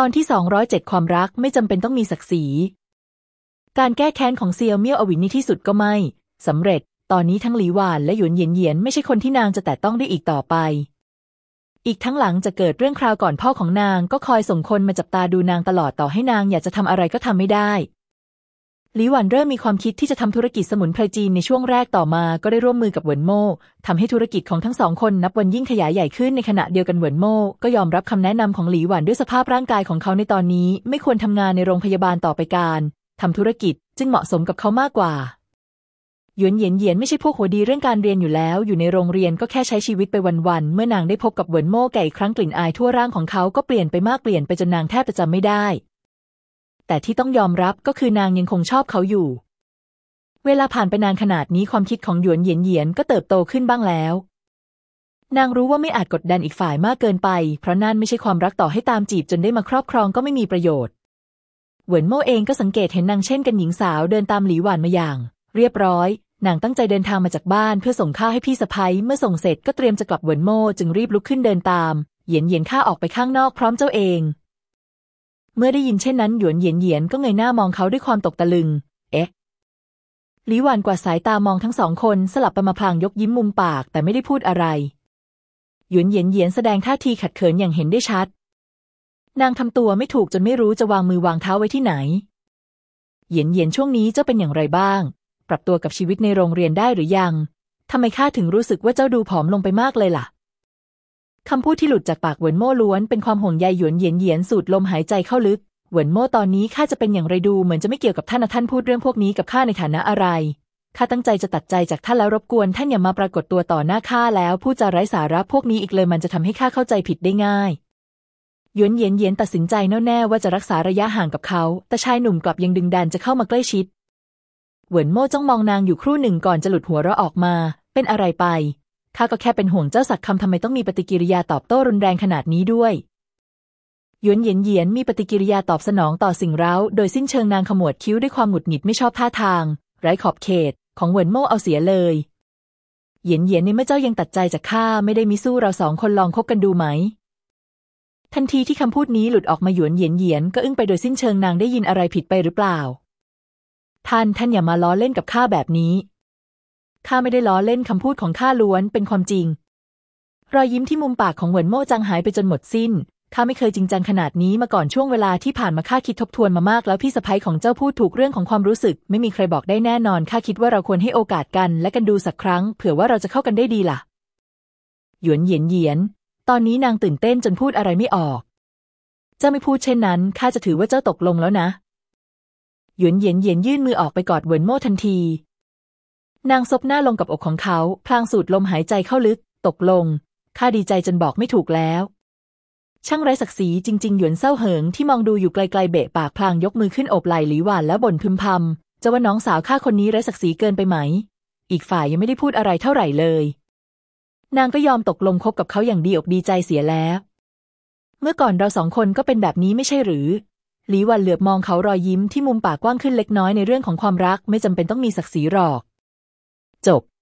ตอนที่ 207 ความรักไม่จำเป็นต้องมีศักดิ์ศรี การแก้แค้นของเซียวเมี่ยวอวินในที่สุดก็ไม่สำเร็จ ตอนนี้ทั้งหลีหวานและหยวนเหยียนเหยียนไม่ใช่คนที่นางจะแตะต้องได้อีกต่อไป อีกทั้งหลังจะเกิดเรื่องคราวก่อนพ่อของนางก็คอยส่งคนมาจับตาดูนางตลอดต่อให้นางอยากจะทำอะไรก็ทำไม่ได้ หลีหวันเริ่มมีความคิดที่จะทำธุรกิจสมุนไพรจีนในช่วงแรกต่อมา ก็ได้ร่วมมือกับเหวินโม่ทำให้ธุรกิจของทั้งสองคนนับวันยิ่งขยายใหญ่ขึ้นในขณะเดียวกันเหวินโม่ก็ยอมรับคำแนะนำของหลีหวันด้วยสภาพร่างกายของเขาในตอนนี้ ไม่ควรทำงานในโรงพยาบาลต่อไปการทำธุรกิจจึงเหมาะสมกับเขามากกว่าหยวนเหยียนเหยียนไม่ใช่พวกหัวดีเรื่องการเรียนอยู่แล้ว อยู่ในโรงเรียนก็แค่ใช้ชีวิตไปวันๆเมื่อนางได้พบกับเหวินโม่แก่อีกครั้งกลิ่นอายทั่วร่างของเขาก็เปลี่ยนไปมากเปลี่ยนไปจนนางแทบจะจำไม่ได้ แต่ที่ต้องยอมรับก็คือนางยังคงชอบเขาอยู่ เวลาผ่านไปนานขนาดนี้ความคิดของหยวนเหยียนเหยียนก็เติบโตขึ้นบ้างแล้ว นางรู้ว่าไม่อาจกดดันอีกฝ่ายมากเกินไป เพราะนั่นไม่ใช่ความรักต่อให้ตามจีบจนได้มาครอบครองก็ไม่มีประโยชน์ เหวินโม่เองก็สังเกตเห็นนางเช่นกันหญิงสาวเดินตามหลีหวานมาอย่าง เรียบร้อยนางตั้งใจเดินทางมาจากบ้านเพื่อส่งข้าวให้พี่สะพ้ยเมื่อส่งเสร็จก็เตรียมจะกลับเหวินโม่จึงรีบลุกขึ้นเดินตาม เหยียนเหยียนข้าออกไปข้างนอกพร้อมเจ้าเอง เมื่อได้ยินเช่นนั้นหยวนเหยียนเหยียนก็เงยหน้ามองเขาด้วยความตกตะลึง เอ๊ะหลีหวานกว่าสายตามองทั้งสองคนสลับไปมาพลางยกยิ้มมุมปากแต่ไม่ได้พูดอะไรหยวนเหยียนเหยียนแสดงท่าทีขัดเขินอย่างเห็นได้ชัด นางทำตัวไม่ถูกจนไม่รู้จะวางมือวางเท้าไว้ที่ไหน เหยียนเหยียนช่วงนี้เจ้าเป็นอย่างไรบ้าง ปรับตัวกับชีวิตในโรงเรียนได้หรือยังทำไมข้าถึงรู้สึกว่าเจ้าดูผอมลงไปมากเลยล่ะ คำพูดที่หลุดจากปากเหวินโม่ล้วนเป็นความห่วงใยหยวนเหยียนเหยียนสูดลมหายใจเข้าลึกเหวินโม่ตอนนี้ข้าจะเป็นอย่างไรดูเหมือนจะไม่เกี่ยวกับท่านนะท่านพูดเรื่องพวกนี้กับข้าในฐานะอะไรข้าตั้งใจจะตัดใจจากท่านแล้วรบกวนท่านอย่ามาปรากฏตัวต่อหน้าข้าแล้วพูดจาไร้สาระพวกนี้อีกเลยมันจะทำให้ข้าเข้าใจผิดได้ง่ายหยวนเย็นเย็นตัดสินใจแน่วแน่ว่าจะรักษาระยะห่างกับเขา แต่ชายหนุ่มกลับยังดึงดันจะเข้ามาใกล้ชิด เหวินโม่จ้องมองนางอยู่ครู่หนึ่งก่อนจะหลุดหัวเราะออกมา เป็นอะไรไป ข้าก็แค่เป็นห่วงเจ้าสักคำทำไมต้องมีปฏิกิริยาตอบโต้รุนแรงขนาดนี้ด้วยหยวนเหยียนเหยียนมีปฏิกิริยาตอบสนองต่อสิ่งเร้า โดยสิ้นเชิงนางขมวดคิ้วด้วยความหงุดหงิดไม่ชอบท่าทาง ไร้ขอบเขต ของเหวินโม่เอาเสียเลย เหยียนเหยียนในเมื่อเจ้ายังตัดใจจากข้าไม่ได้มิสู้เราสองคนลองคบกันดูไหม ทันทีที่คำพูดนี้หลุดออกมาหยวนเหยียนเหยียนก็อึ้งไปโดยสิ้นเชิงนางได้ยินอะไรผิดไปหรือเปล่า ท่านท่านอย่ามาล้อเล่นกับข้าแบบนี้ ข้าไม่ได้ล้อเล่นคำพูดของข้าล้วนเป็นความจริง รอยยิ้มที่มุมปากของเหวินโม่จางหายไปจนหมดสิ้นข้าไม่เคยจริงจังขนาดนี้มาก่อนช่วงเวลาที่ผ่านมาข้าคิดทบทวนมามาก แล้วพี่สะพ้ยของเจ้าพูดถูกเรื่องของความรู้สึก ไม่มีใครบอกได้แน่นอนข้าคิดว่าเราควรให้โอกาสกัน และกันดูสักครั้ง เผื่อว่าเราจะเข้ากันได้ดีล่ะ หยวนเหยียนเหยียน ตอนนี้นางตื่นเต้นจนพูดอะไรไม่ออก เจ้าไม่พูดเช่นนั้นข้าจะถือว่าเจ้าตกลงแล้วนะ หยวนเหยียนเหยียนยื่นมือออกไปกอดเหวินโม่ทันที นางซบหน้าลงกับอกของเขา พลางสูดลมหายใจเข้าลึก ตกลง ข้าดีใจจนบอกไม่ถูกแล้ว ช่างไร้ศักดิ์ศรีจริง ๆ หยวนเศร้าเหิงที่มองดูอยู่ไกลๆเบะปากพลางยกมือขึ้นอบไหล่หลีหวานแล้วบ่นพึมพำจะว่าน้องสาวข้าคนนี้ไร้ศักดิ์ศรีเกินไปไหม อีกฝ่ายยังไม่ได้พูดอะไรเท่าไหร่เลย นางก็ยอมตกลงคบกับเขาอย่างดีอกดีใจเสียแล้ว เมื่อก่อนเราสองคนก็เป็นแบบนี้ไม่ใช่หรือหลีหวันเหลือบมองเขารอยยิ้มที่มุมปากกว้างขึ้นเล็กน้อยในเรื่องของความรักไม่จำเป็นต้องมีศักดิ์ศรีหรอก จบ